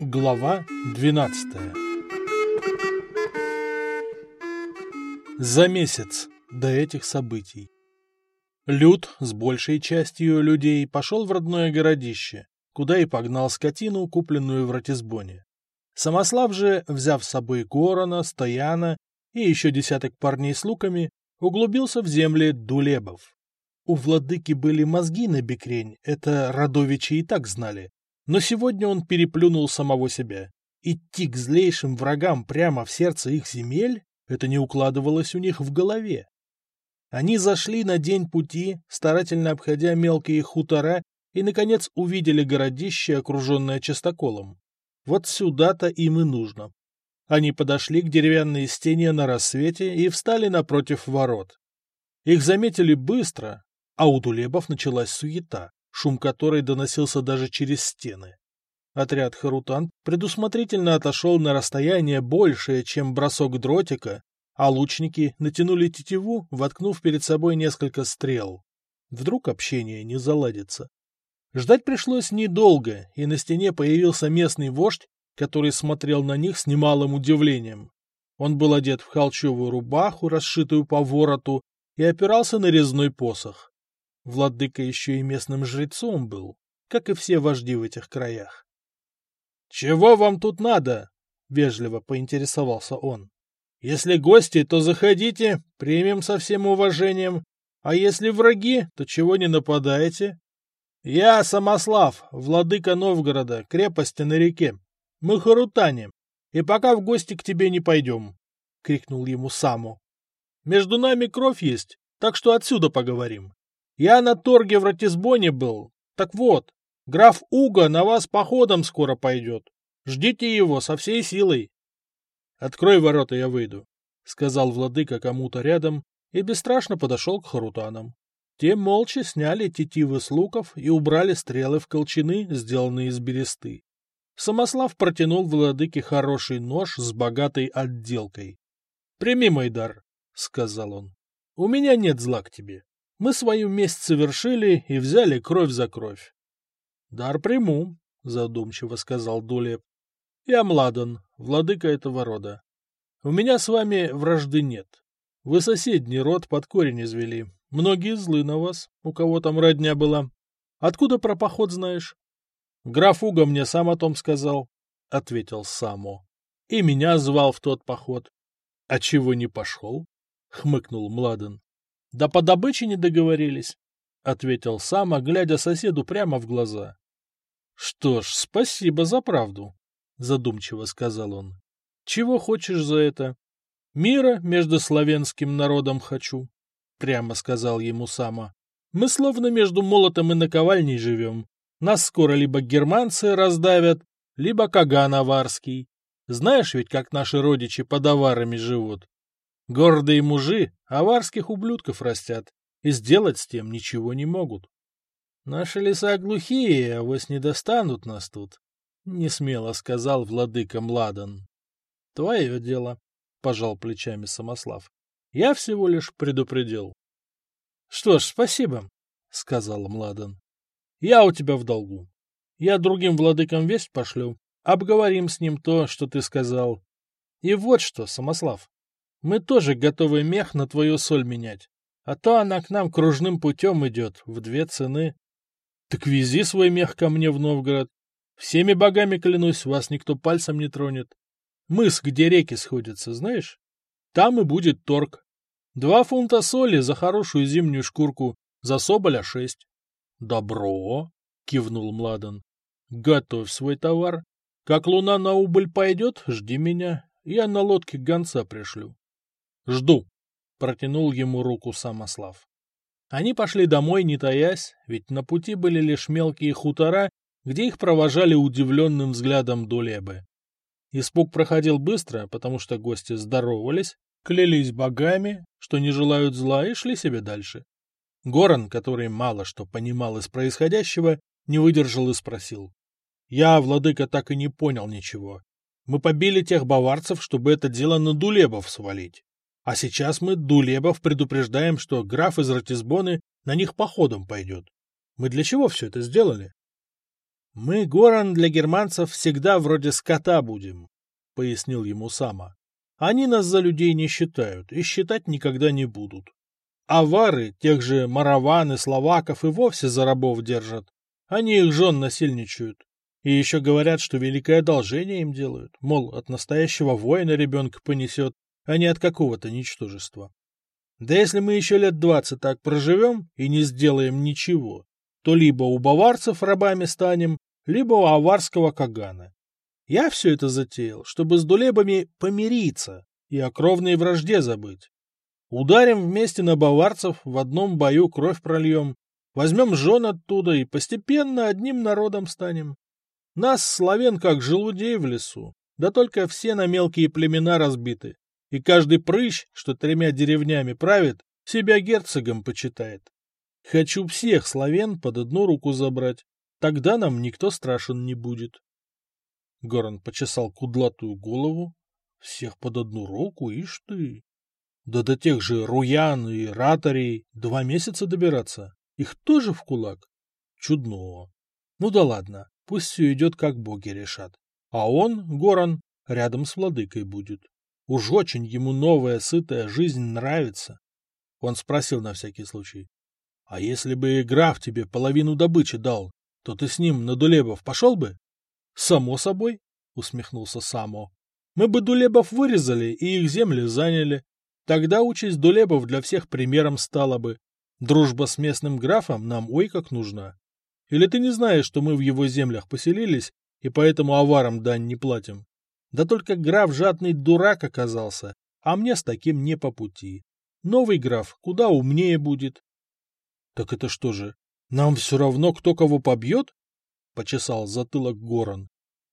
Глава 12 За месяц до этих событий Люд с большей частью людей пошел в родное городище, куда и погнал скотину, купленную в Ратисбоне. Самослав же, взяв с собой Горона, Стояна и еще десяток парней с луками, углубился в земли Дулебов. У владыки были мозги на бекрень, это родовичи и так знали. Но сегодня он переплюнул самого себя. Идти к злейшим врагам прямо в сердце их земель — это не укладывалось у них в голове. Они зашли на день пути, старательно обходя мелкие хутора, и, наконец, увидели городище, окруженное частоколом. Вот сюда-то им и нужно. Они подошли к деревянной стене на рассвете и встали напротив ворот. Их заметили быстро, а у Дулебов началась суета шум которой доносился даже через стены. Отряд Харутан предусмотрительно отошел на расстояние большее, чем бросок дротика, а лучники натянули тетиву, воткнув перед собой несколько стрел. Вдруг общение не заладится. Ждать пришлось недолго, и на стене появился местный вождь, который смотрел на них с немалым удивлением. Он был одет в холчевую рубаху, расшитую по вороту, и опирался на резной посох. Владыка еще и местным жрецом был, как и все вожди в этих краях. — Чего вам тут надо? — вежливо поинтересовался он. — Если гости, то заходите, примем со всем уважением, а если враги, то чего не нападаете? — Я Самослав, владыка Новгорода, крепости на реке. Мы харутане, и пока в гости к тебе не пойдем, — крикнул ему Саму. — Между нами кровь есть, так что отсюда поговорим. Я на торге в Ратисбоне был. Так вот, граф Уга на вас походом скоро пойдет. Ждите его со всей силой. — Открой ворота, я выйду, — сказал владыка кому-то рядом и бесстрашно подошел к харутанам. Те молча сняли тетивы с луков и убрали стрелы в колчаны, сделанные из бересты. Самослав протянул владыке хороший нож с богатой отделкой. — Прими мой дар, — сказал он. — У меня нет зла к тебе. Мы свою месть совершили и взяли кровь за кровь. — Дар приму, — задумчиво сказал Дулеп. — Я младан, владыка этого рода. У меня с вами вражды нет. Вы соседний род под корень извели. Многие злы на вас, у кого там родня была. Откуда про поход знаешь? — Граф Уга мне сам о том сказал, — ответил Само. — И меня звал в тот поход. — А чего не пошел? — хмыкнул Младен. — Да по добыче не договорились, — ответил Сама, глядя соседу прямо в глаза. — Что ж, спасибо за правду, — задумчиво сказал он. — Чего хочешь за это? — Мира между славянским народом хочу, — прямо сказал ему Сама. — Мы словно между молотом и наковальней живем. Нас скоро либо германцы раздавят, либо Каган Аварский. Знаешь ведь, как наши родичи под аварами живут? Гордые мужи аварских ублюдков растят, и сделать с тем ничего не могут. Наши леса глухие, а авось не достанут нас тут, — несмело сказал владыка Младан. — Твое дело, — пожал плечами Самослав. — Я всего лишь предупредил. — Что ж, спасибо, — сказал Младан. — Я у тебя в долгу. Я другим владыкам весть пошлю, обговорим с ним то, что ты сказал. И вот что, Самослав, мы тоже готовы мех на твою соль менять. А то она к нам кружным путем идет, в две цены. Так вези свой мех ко мне в Новгород. Всеми богами клянусь, вас никто пальцем не тронет. Мыс, где реки сходятся, знаешь? Там и будет торг. Два фунта соли за хорошую зимнюю шкурку, за соболя шесть. Добро, кивнул Младен. Готовь свой товар. Как луна на убыль пойдет, жди меня. Я на лодке гонца пришлю. Жду, протянул ему руку Самослав. Они пошли домой, не таясь, ведь на пути были лишь мелкие хутора, где их провожали удивленным взглядом Дулебы. Испуг проходил быстро, потому что гости здоровались, клялись богами, что не желают зла, и шли себе дальше. Горан, который мало что понимал из происходящего, не выдержал и спросил. «Я, владыка, так и не понял ничего. Мы побили тех баварцев, чтобы это дело на Дулебов свалить. А сейчас мы Дулебов предупреждаем, что граф из Ратисбоны на них походом пойдет. Мы для чего все это сделали? Мы, Горан, для германцев всегда вроде скота будем, — пояснил ему Сама. Они нас за людей не считают и считать никогда не будут. Авары, тех же мараван и словаков, и вовсе за рабов держат. Они их жен насильничают. И еще говорят, что великое одолжение им делают. Мол, от настоящего воина ребенка понесет, а не от какого-то ничтожества. Да если мы еще лет двадцать так проживем и не сделаем ничего, то либо у баварцев рабами станем, либо у аварского кагана. Я все это затеял, чтобы с дулебами помириться и о кровной вражде забыть. Ударим вместе на баварцев, в одном бою кровь прольем, возьмем жен оттуда и постепенно одним народом станем. Нас, славян, как желудей в лесу, да только все на мелкие племена разбиты, и каждый прыщ, что тремя деревнями правит, себя герцогом почитает. Хочу всех славян под одну руку забрать, тогда нам никто страшен не будет. Горан почесал кудлатую голову. Всех под одну руку, ишь ты. Да до тех же руян и ратарей два месяца добираться. Их тоже в кулак? Чудно. Ну да ладно, пусть все идет, как боги решат. А он, Горан, рядом с владыкой будет. Уж очень ему новая сытая жизнь нравится. Он спросил на всякий случай. — А если бы граф тебе половину добычи дал, то ты с ним на Дулебов пошел бы? — Само собой, — усмехнулся Само. — Мы бы Дулебов вырезали и их земли заняли. Тогда участь Дулебов для всех примером стала бы. Дружба с местным графом нам ой как нужна. Или ты не знаешь, что мы в его землях поселились и поэтому аварам дань не платим? Да только граф жадный дурак оказался, а мне с таким не по пути. Новый граф куда умнее будет. — Так это что же, нам все равно, кто кого побьет? — почесал затылок Горан.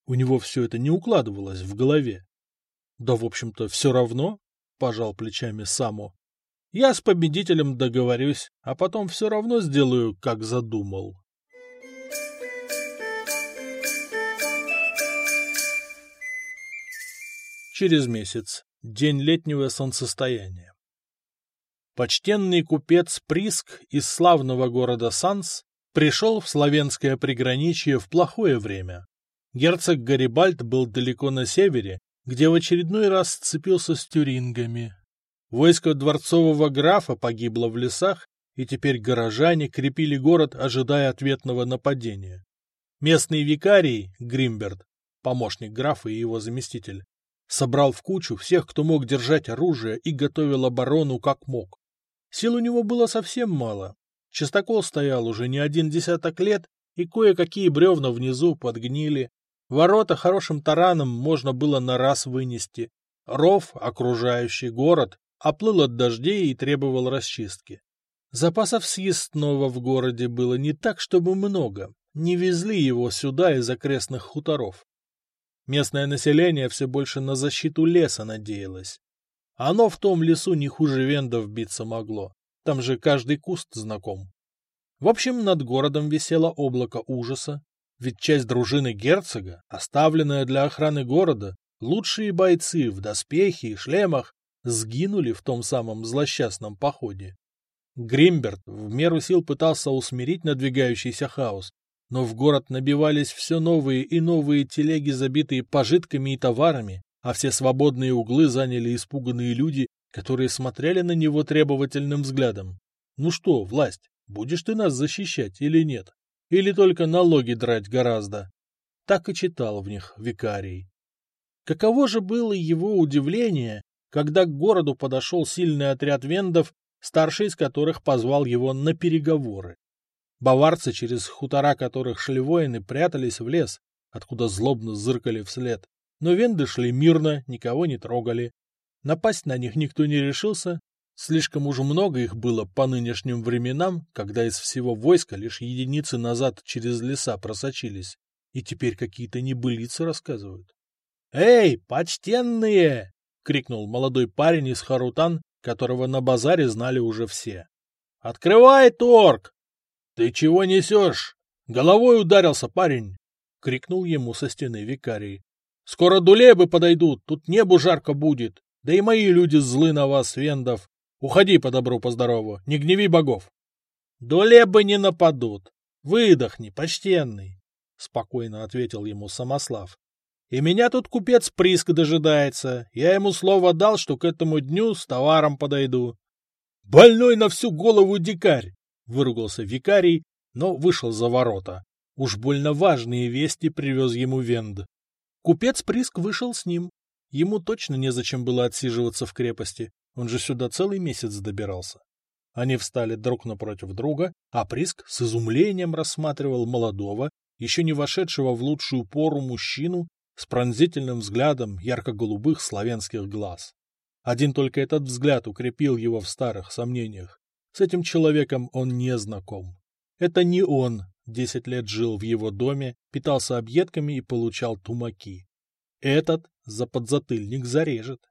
У него все это не укладывалось в голове. — Да, в общем-то, все равно, — пожал плечами Само. — Я с победителем договорюсь, а потом все равно сделаю, как задумал. Через месяц, день летнего солнцестояния. Почтенный купец Приск из славного города Санс пришел в славянское приграничье в плохое время. Герцог Гарибальд был далеко на севере, где в очередной раз сцепился с тюрингами. Войско дворцового графа погибло в лесах, и теперь горожане крепили город, ожидая ответного нападения. Местный викарий, Гримберт, помощник графа и его заместитель, Собрал в кучу всех, кто мог держать оружие, и готовил оборону как мог. Сил у него было совсем мало. Частокол стоял уже не один десяток лет, и кое-какие бревна внизу подгнили. Ворота хорошим тараном можно было на раз вынести. Ров, окружающий город, оплыл от дождей и требовал расчистки. Запасов съестного в городе было не так, чтобы много. Не везли его сюда из окрестных хуторов. Местное население все больше на защиту леса надеялось. Оно в том лесу не хуже вендов биться могло. Там же каждый куст знаком. В общем, над городом висело облако ужаса, ведь часть дружины герцога, оставленная для охраны города, лучшие бойцы в доспехе и шлемах, сгинули в том самом злосчастном походе. Гримберт в меру сил пытался усмирить надвигающийся хаос, но в город набивались все новые и новые телеги, забитые пожитками и товарами, а все свободные углы заняли испуганные люди, которые смотрели на него требовательным взглядом. «Ну что, власть, будешь ты нас защищать или нет? Или только налоги драть гораздо?» Так и читал в них викарий. Каково же было его удивление, когда к городу подошел сильный отряд вендов, старший из которых позвал его на переговоры. Баварцы, через хутора которых шли воины, прятались в лес, откуда злобно зыркали вслед. Но венды шли мирно, никого не трогали. Напасть на них никто не решился. Слишком уж много их было по нынешним временам, когда из всего войска лишь единицы назад через леса просочились. И теперь какие-то небылицы рассказывают. «Эй, почтенные!» — крикнул молодой парень из Харутан, которого на базаре знали уже все. «Открывай торг! — Ты чего несешь? Головой ударился парень! — крикнул ему со стены викарий. — Скоро дулебы подойдут, тут небу жарко будет. Да и мои люди злы на вас, вендов. Уходи по добру, по здорову, не гневи богов. — Дулебы не нападут. Выдохни, почтенный. — спокойно ответил ему Самослав. И меня тут купец Приск дожидается. Я ему слово дал, что к этому дню с товаром подойду. — Больной на всю голову дикарь! — выругался викарий, но вышел за ворота. Уж больно важные вести привез ему Венд. Купец Приск вышел с ним. Ему точно незачем было отсиживаться в крепости, он же сюда целый месяц добирался. Они встали друг напротив друга, а Приск с изумлением рассматривал молодого, еще не вошедшего в лучшую пору мужчину с пронзительным взглядом ярко-голубых славянских глаз. Один только этот взгляд укрепил его в старых сомнениях. С этим человеком он не знаком. Это не он десять лет жил в его доме, питался объедками и получал тумаки. Этот за подзатыльник зарежет.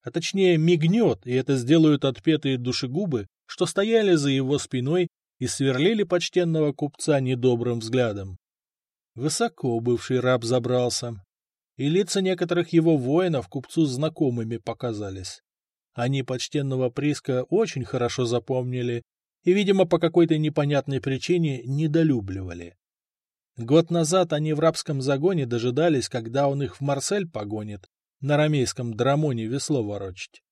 А точнее мигнет, и это сделают отпетые душегубы, что стояли за его спиной и сверлили почтенного купца недобрым взглядом. Высоко бывший раб забрался, и лица некоторых его воинов купцу знакомыми показались. Они почтенного приска очень хорошо запомнили и, видимо, по какой-то непонятной причине недолюбливали. Год назад они в рабском загоне дожидались, когда он их в Марсель погонит, на рамейском драмоне весло ворочить.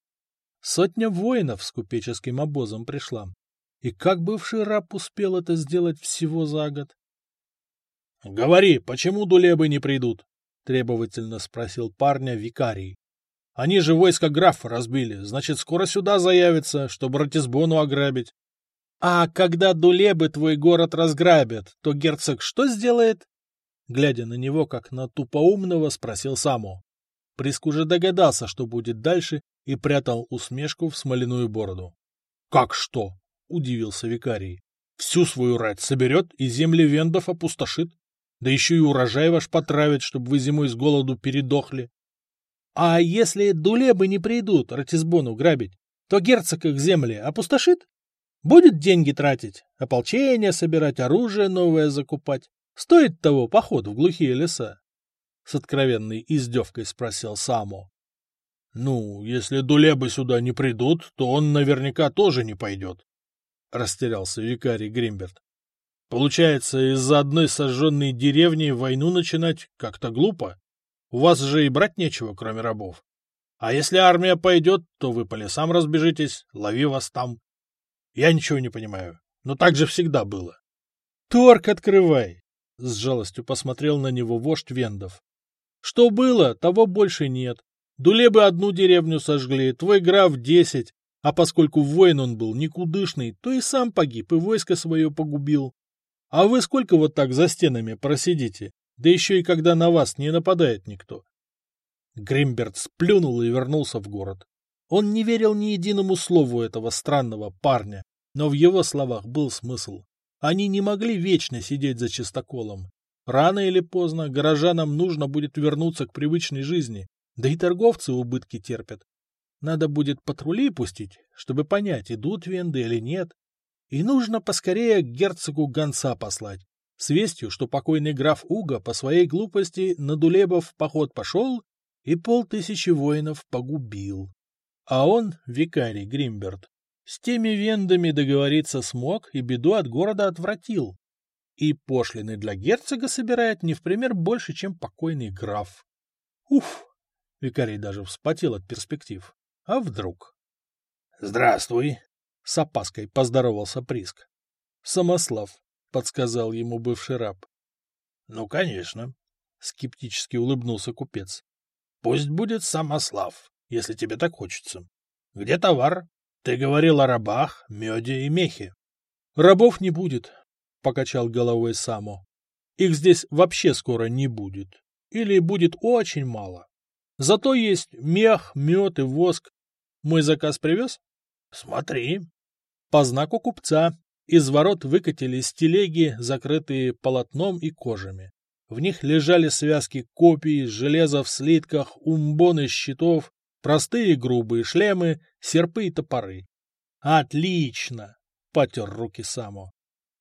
Сотня воинов с купеческим обозом пришла. И как бывший раб успел это сделать всего за год? — Говори, почему дулебы не придут? — требовательно спросил парня викарий. — Они же войско графа разбили, значит, скоро сюда заявятся, чтобы Ратисбону ограбить. — А когда дулебы твой город разграбят, то герцог что сделает? Глядя на него, как на тупоумного, спросил Саму. Приск уже догадался, что будет дальше, и прятал усмешку в смоляную бороду. — Как что? — удивился викарий. — Всю свою рать соберет и земли вендов опустошит. Да еще и урожай ваш потравит, чтобы вы зимой с голоду передохли. А если дулебы не придут Ратисбону грабить, то герцог их земли опустошит? Будет деньги тратить, ополчение собирать, оружие новое закупать. Стоит того поход в глухие леса? С откровенной издевкой спросил Само. Ну, если дулебы сюда не придут, то он наверняка тоже не пойдет. Растерялся викарий Гримберт. Получается, из-за одной сожженной деревни войну начинать как-то глупо. У вас же и брать нечего, кроме рабов. А если армия пойдет, то вы по лесам разбежитесь, лови вас там. Я ничего не понимаю, но так же всегда было. Торг открывай! С жалостью посмотрел на него вождь Вендов. Что было, того больше нет. Дулебы одну деревню сожгли, твой граф десять, а поскольку воин он был никудышный, то и сам погиб, и войско свое погубил. А вы сколько вот так за стенами просидите? Да еще и когда на вас не нападает никто. Гримберт сплюнул и вернулся в город. Он не верил ни единому слову этого странного парня, но в его словах был смысл. Они не могли вечно сидеть за чистоколом. Рано или поздно горожанам нужно будет вернуться к привычной жизни, да и торговцы убытки терпят. Надо будет патрули пустить, чтобы понять, идут венды или нет, и нужно поскорее к герцогу гонца послать, с вестью, что покойный граф Уга по своей глупости на Дулебов в поход пошел и полтысячи воинов погубил. А он, викарий Гримберт, с теми вендами договориться смог и беду от города отвратил. И пошлины для герцога собирает не в пример больше, чем покойный граф. Уф! Викарий даже вспотел от перспектив. А вдруг? — Здравствуй, — с опаской поздоровался Приск. «Самослав», — подсказал ему бывший раб. «Ну, конечно», — скептически улыбнулся купец. «Пусть будет Самослав, если тебе так хочется. Где товар? Ты говорил о рабах, меде и мехе». «Рабов не будет», — покачал головой Само. «Их здесь вообще скоро не будет. Или будет очень мало. Зато есть мех, мед и воск. Мой заказ привез?» «Смотри», по знаку купца из ворот выкатились телеги, закрытые полотном и кожами. В них лежали связки копий, железа в слитках, умбоны щитов, простые грубые шлемы, серпы и топоры. «Отлично!» — потер руки Само.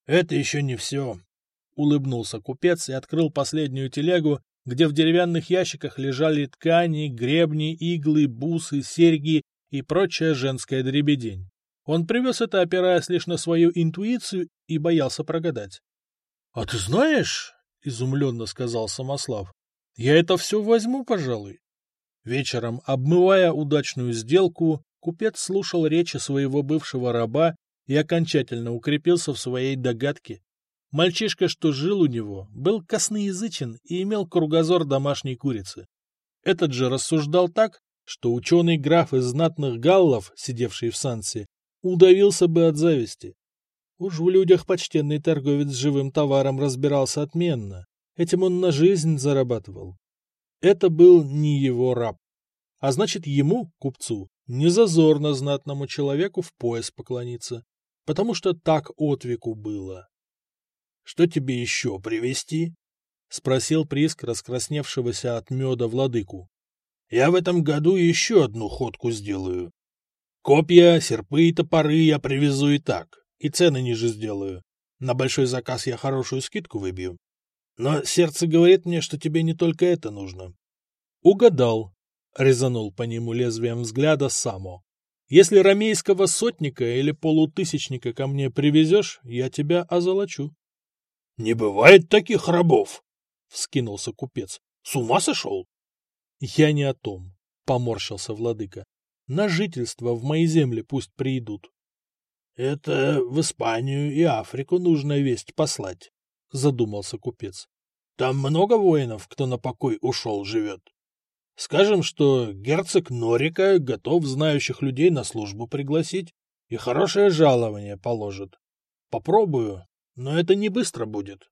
«Это еще не все!» — улыбнулся купец и открыл последнюю телегу, где в деревянных ящиках лежали ткани, гребни, иглы, бусы, серьги и прочая женская дребедень. Он привез это, опираясь лишь на свою интуицию, и боялся прогадать. — А ты знаешь, — изумленно сказал Самослав. — Я это все возьму, пожалуй. Вечером, обмывая удачную сделку, купец слушал речи своего бывшего раба и окончательно укрепился в своей догадке. Мальчишка, что жил у него, был косноязычен и имел кругозор домашней курицы. Этот же рассуждал так, что ученый граф из знатных галлов, сидевший в Сансе, удавился бы от зависти. Уж в людях почтенный торговец с живым товаром разбирался отменно. Этим он на жизнь зарабатывал. Это был не его раб. А значит, ему, купцу, не зазорно знатному человеку в пояс поклониться, потому что так отвеку было. — Что тебе еще привезти? — спросил Приск раскрасневшегося от меда владыку. — Я в этом году еще одну ходку сделаю. Копья, серпы и топоры я привезу и так, и цены ниже сделаю. На большой заказ я хорошую скидку выбью. Но сердце говорит мне, что тебе не только это нужно. Угадал, резанул по нему лезвием взгляда Само. Если ромейского сотника или полутысячника ко мне привезешь, я тебя озолочу. — Не бывает таких рабов! — вскинулся купец. — С ума сошел? — Я не о том, — поморщился владыка. — На жительство в мои земли пусть придут. — Это в Испанию и Африку нужно весть послать, — задумался купец. — Там много воинов, кто на покой ушел, живет. Скажем, что герцог Норика готов знающих людей на службу пригласить и хорошее жалование положит. Попробую, но это не быстро будет.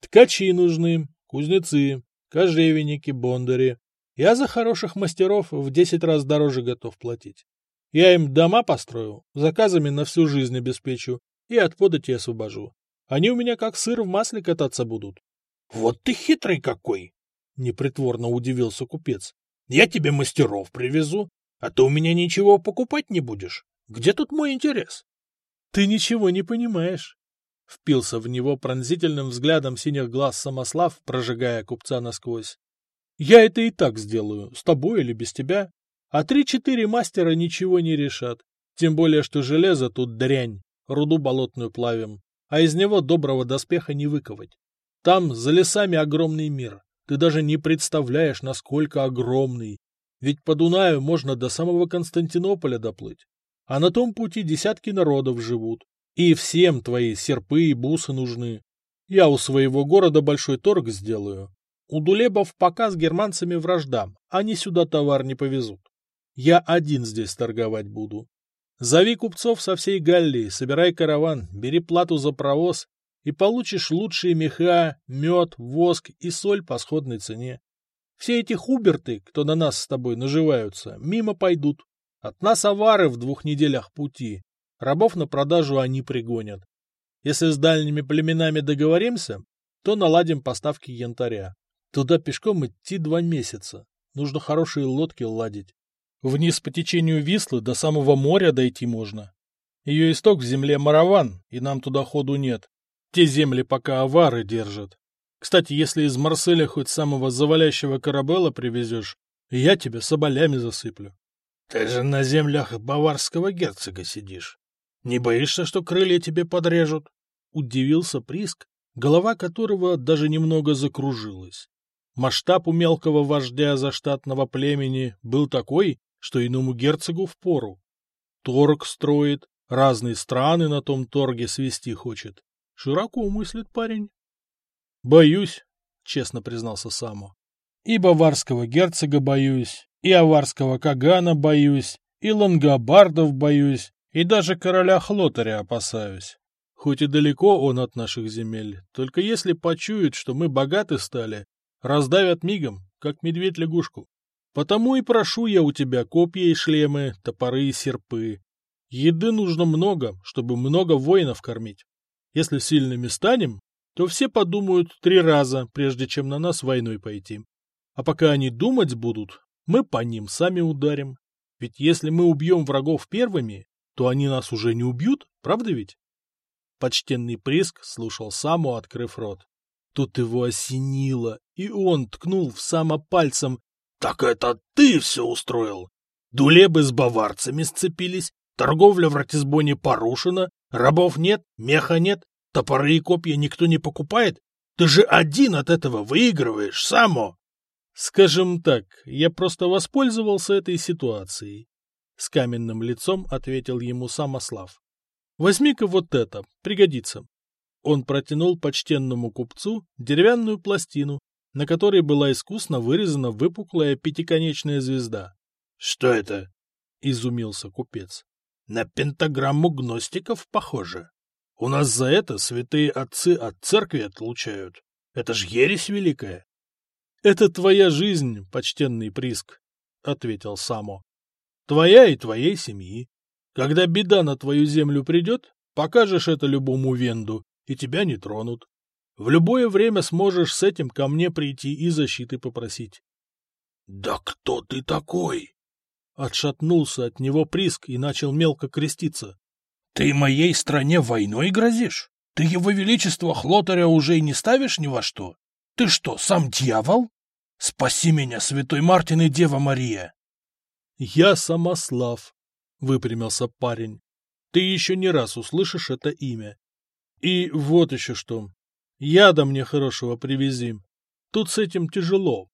Ткачи нужны, кузнецы, кожевенники, бондари. Я за хороших мастеров в десять раз дороже готов платить. Я им дома построю, заказами на всю жизнь обеспечу и от подати освобожу. Они у меня как сыр в масле кататься будут. — Вот ты хитрый какой! — непритворно удивился купец. — Я тебе мастеров привезу, а ты у меня ничего покупать не будешь. Где тут мой интерес? — Ты ничего не понимаешь. Впился в него пронзительным взглядом синих глаз Самослав, прожигая купца насквозь. — Я это и так сделаю, с тобой или без тебя. А три-четыре мастера ничего не решат. Тем более, что железо тут дрянь, руду болотную плавим, а из него доброго доспеха не выковать. Там за лесами огромный мир. Ты даже не представляешь, насколько огромный. Ведь по Дунаю можно до самого Константинополя доплыть. А на том пути десятки народов живут. И всем твои серпы и бусы нужны. Я у своего города большой торг сделаю. У Дулебов пока с германцами вражда, они сюда товар не повезут. Я один здесь торговать буду. Зови купцов со всей Галлии, собирай караван, бери плату за провоз и получишь лучшие меха, мед, воск и соль по сходной цене. Все эти хуберты, кто на нас с тобой наживаются, мимо пойдут. От нас авары в двух неделях пути. Рабов на продажу они пригонят. Если с дальними племенами договоримся, то наладим поставки янтаря. Туда пешком идти два месяца. Нужно хорошие лодки ладить. Вниз по течению Вислы до самого моря дойти можно. Ее исток в земле Мараван, и нам туда ходу нет. Те земли пока авары держат. Кстати, если из Марселя хоть самого завалящего корабела привезешь, я тебя соболями засыплю. Ты же на землях баварского герцога сидишь. Не боишься, что крылья тебе подрежут? Удивился Приск, голова которого даже немного закружилась. Масштаб у мелкого вождя заштатного племени был такой, что иному герцогу впору. Торг строит, разные страны на том торге свести хочет. Широко мыслит парень. Боюсь, честно признался Само. И баварского герцога боюсь, и аварского кагана боюсь, и лангобардов боюсь, и даже короля Хлотаря опасаюсь. Хоть и далеко он от наших земель, только если почуют, что мы богаты стали, раздавят мигом, как медведь лягушку. Потому и прошу я у тебя копья и шлемы, топоры и серпы. Еды нужно много, чтобы много воинов кормить. Если сильными станем, то все подумают три раза, прежде чем на нас войной пойти. А пока они думать будут, мы по ним сами ударим. Ведь если мы убьем врагов первыми, то они нас уже не убьют, правда ведь? Почтенный Приск слушал Саму, открыв рот. Тут его осенило, и он ткнул в само пальцем. «Так это ты все устроил! Дулебы с баварцами сцепились, торговля в Ратисбоне порушена, Рабов нет, меха нет, топоры и копья никто не покупает, Ты же один от этого выигрываешь, Само. Скажем так, я просто воспользовался этой ситуацией. С каменным лицом ответил ему Самослав. Возьми-ка вот это, пригодится. Он протянул почтенному купцу деревянную пластину, на которой была искусно вырезана выпуклая пятиконечная звезда. — Что это? — изумился купец. — На пентаграмму гностиков похоже. У нас за это святые отцы от церкви отлучают. Это ж ересь великая. — Это твоя жизнь, почтенный Приск, — ответил Само. — Твоя и твоей семьи. Когда беда на твою землю придет, покажешь это любому венду, и тебя не тронут. В любое время сможешь с этим ко мне прийти и защиты попросить. — Да кто ты такой? Отшатнулся от него Приск и начал мелко креститься. — Ты моей стране войной грозишь? Ты его величество Хлотаря уже и не ставишь ни во что? Ты что, сам дьявол? Спаси меня, святой Мартин и Дева Мария! — Я Самослав, — выпрямился парень. — Ты еще не раз услышишь это имя. И вот еще что. Яда мне хорошего привези. Тут с этим тяжело.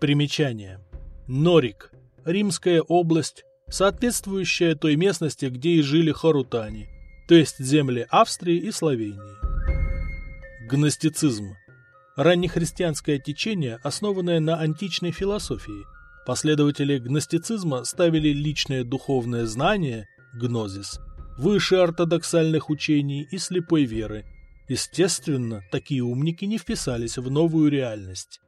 Примечание. Норик. Римская область, соответствующая той местности, где и жили харутани, то есть земли Австрии и Словении. Гностицизм. Раннехристианское течение, основанное на античной философии. Последователи гностицизма ставили личное духовное знание, гнозис, выше ортодоксальных учений и слепой веры. Естественно, такие умники не вписались в новую реальность.